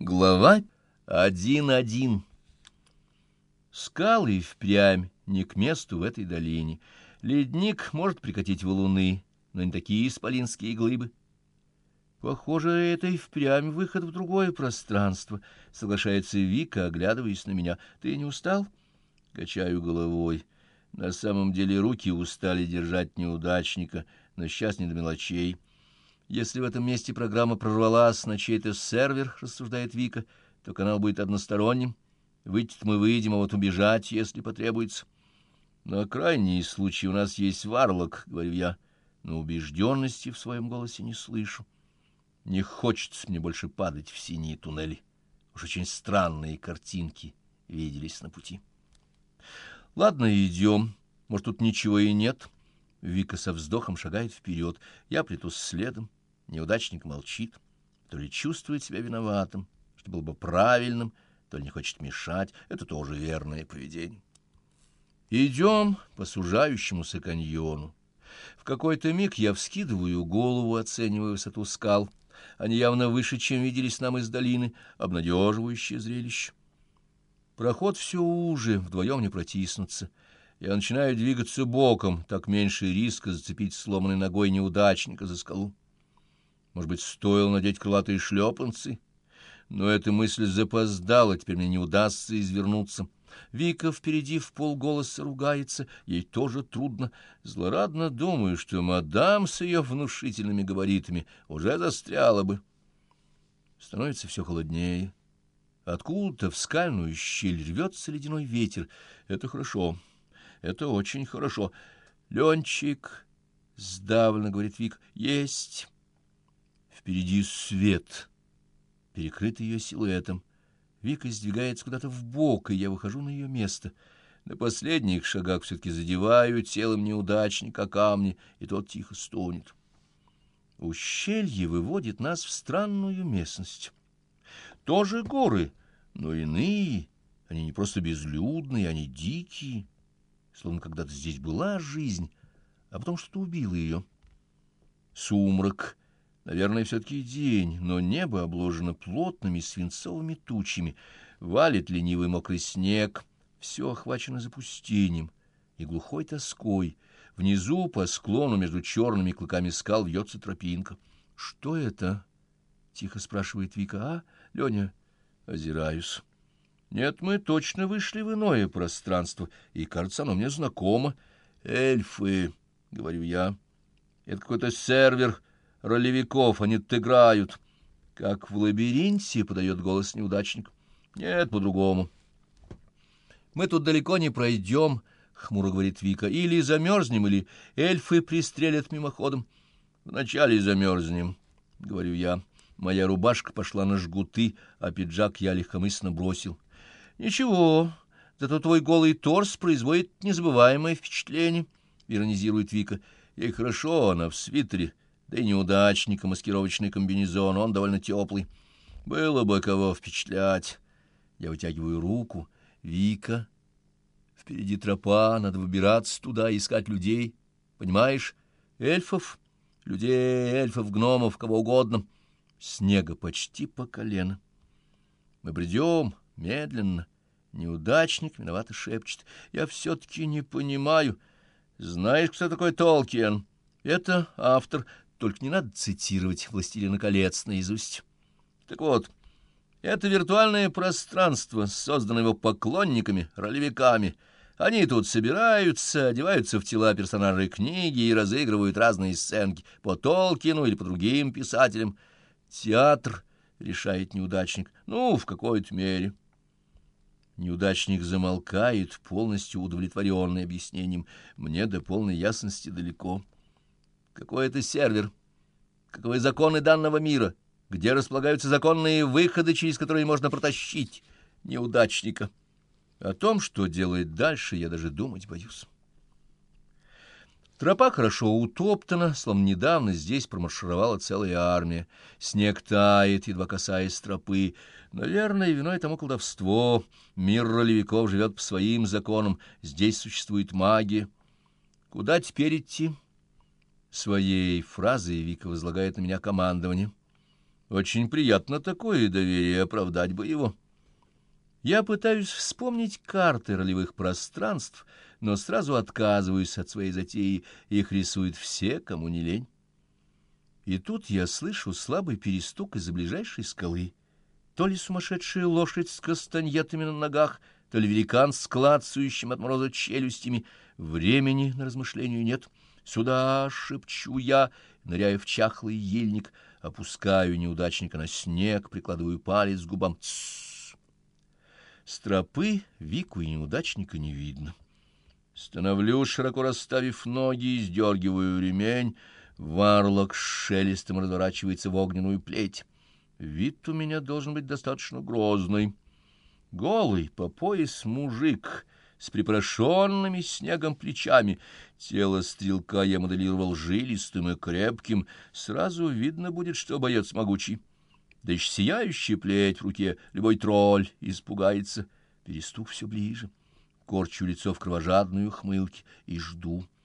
Глава один-один. Скалы впрямь не к месту в этой долине. Ледник может прикатить валуны, но не такие исполинские глыбы. Похоже, это и впрямь выход в другое пространство, соглашается Вика, оглядываясь на меня. Ты не устал? Качаю головой. На самом деле руки устали держать неудачника, но сейчас не до мелочей. Если в этом месте программа прорвалась на чей-то сервер, рассуждает Вика, то канал будет односторонним. выйти мы выйдем, а вот убежать, если потребуется. На крайний случай у нас есть варлок, говорю я, но убежденности в своем голосе не слышу. Не хочется мне больше падать в синие туннели. Уж очень странные картинки виделись на пути. Ладно, идем. Может, тут ничего и нет. Вика со вздохом шагает вперед. Я плетусь следом. Неудачник молчит, то ли чувствует себя виноватым, что было бы правильным, то ли не хочет мешать. Это тоже верное поведение. Идем по сужающемуся каньону. В какой-то миг я вскидываю голову, оценивая высоту скал. Они явно выше, чем виделись нам из долины, обнадеживающее зрелище. Проход все уже, вдвоем не протиснуться. Я начинаю двигаться боком, так меньше риска зацепить сломанной ногой неудачника за скалу. Может быть, стоило надеть крылатые шлепанцы? Но эта мысль запоздала, теперь мне не удастся извернуться. Вика впереди в полголоса ругается, ей тоже трудно. Злорадно думаю, что мадам с ее внушительными габаритами уже застряла бы. Становится все холоднее. Откуда-то в скальную щель рвется ледяной ветер. Это хорошо, это очень хорошо. Ленчик, сдавленно говорит Вик, есть... Впереди свет, перекрытый ее силуэтом. Вика сдвигается куда-то в бок, и я выхожу на ее место. На последних шагах все-таки задеваю телом неудачника камни, и тот тихо стонет. Ущелье выводит нас в странную местность. Тоже горы, но иные. Они не просто безлюдные, они дикие. Словно когда-то здесь была жизнь, а потом что-то убило ее. Сумрак Наверное, все-таки день, но небо обложено плотными свинцовыми тучами, валит ленивый мокрый снег, все охвачено запустением и глухой тоской. Внизу по склону между черными клыками скал вьется тропинка. — Что это? — тихо спрашивает Вика. — А, Леня? Озираюсь. Нет, мы точно вышли в иное пространство, и, кажется, оно мне знакомо. — Эльфы, — говорю я. — Это какой-то сервер ролевиков, они тут. Как в лабиринте, — подает голос неудачник. Нет, по-другому. Мы тут далеко не пройдем, — хмуро говорит Вика. Или замерзнем, или эльфы пристрелят мимоходом. Вначале замерзнем, — говорю я. Моя рубашка пошла на жгуты, а пиджак я легкомысленно бросил. Ничего, зато твой голый торс производит незабываемое впечатление, — иронизирует Вика. Ей хорошо, она в свитере, да и неудачника маскировочный комбинезон, он довольно теплый. Было бы кого впечатлять. Я вытягиваю руку. Вика. Впереди тропа, надо выбираться туда, искать людей. Понимаешь? Эльфов, людей, эльфов, гномов, кого угодно. Снега почти по колено. Мы бредем медленно. Неудачник виновато шепчет. Я все-таки не понимаю. Знаешь, кто такой Толкиен? Это автор только не надо цитировать «Властелина колец» наизусть. Так вот, это виртуальное пространство, созданное его поклонниками, ролевиками. Они тут собираются, одеваются в тела персонажей книги и разыгрывают разные сценки по Толкину или по другим писателям. Театр, решает неудачник, ну, в какой-то мере. Неудачник замолкает, полностью удовлетворенный объяснением. Мне до полной ясности далеко. Какой это сервер? Каковы законы данного мира? Где располагаются законные выходы, через которые можно протащить неудачника? О том, что делает дальше, я даже думать боюсь. Тропа хорошо утоптана, словно недавно здесь промаршировала целая армия. Снег тает, едва касаясь тропы. Наверное, виной тому колдовство. Мир ролевиков живет по своим законам. Здесь существует магия. Куда теперь идти? Своей фразой Вика возлагает на меня командование. Очень приятно такое доверие, оправдать бы его. Я пытаюсь вспомнить карты ролевых пространств, но сразу отказываюсь от своей затеи, их рисуют все, кому не лень. И тут я слышу слабый перестук из-за ближайшей скалы. То ли сумасшедшая лошадь с кастаньетами на ногах, то ли великан с клацающим от мороза челюстями. Времени на размышление нет. Сюда, шепчу я, ныряя в чахлый ельник, опускаю неудачника на снег, прикладываю палец к губам. Тссс! С тропы Вику и неудачника не видно. Становлюсь, широко расставив ноги, и сдергиваю ремень. Варлок с шелестом разворачивается в огненную плеть. Вид у меня должен быть достаточно грозный. Голый по пояс мужик с припорошенными снегом плечами. Тело стрелка я моделировал жилистым и крепким. Сразу видно будет, что боец могучий. Да еще сияющая плеть в руке, любой тролль испугается. Перестук все ближе. Корчу лицо в кровожадную хмылке и жду —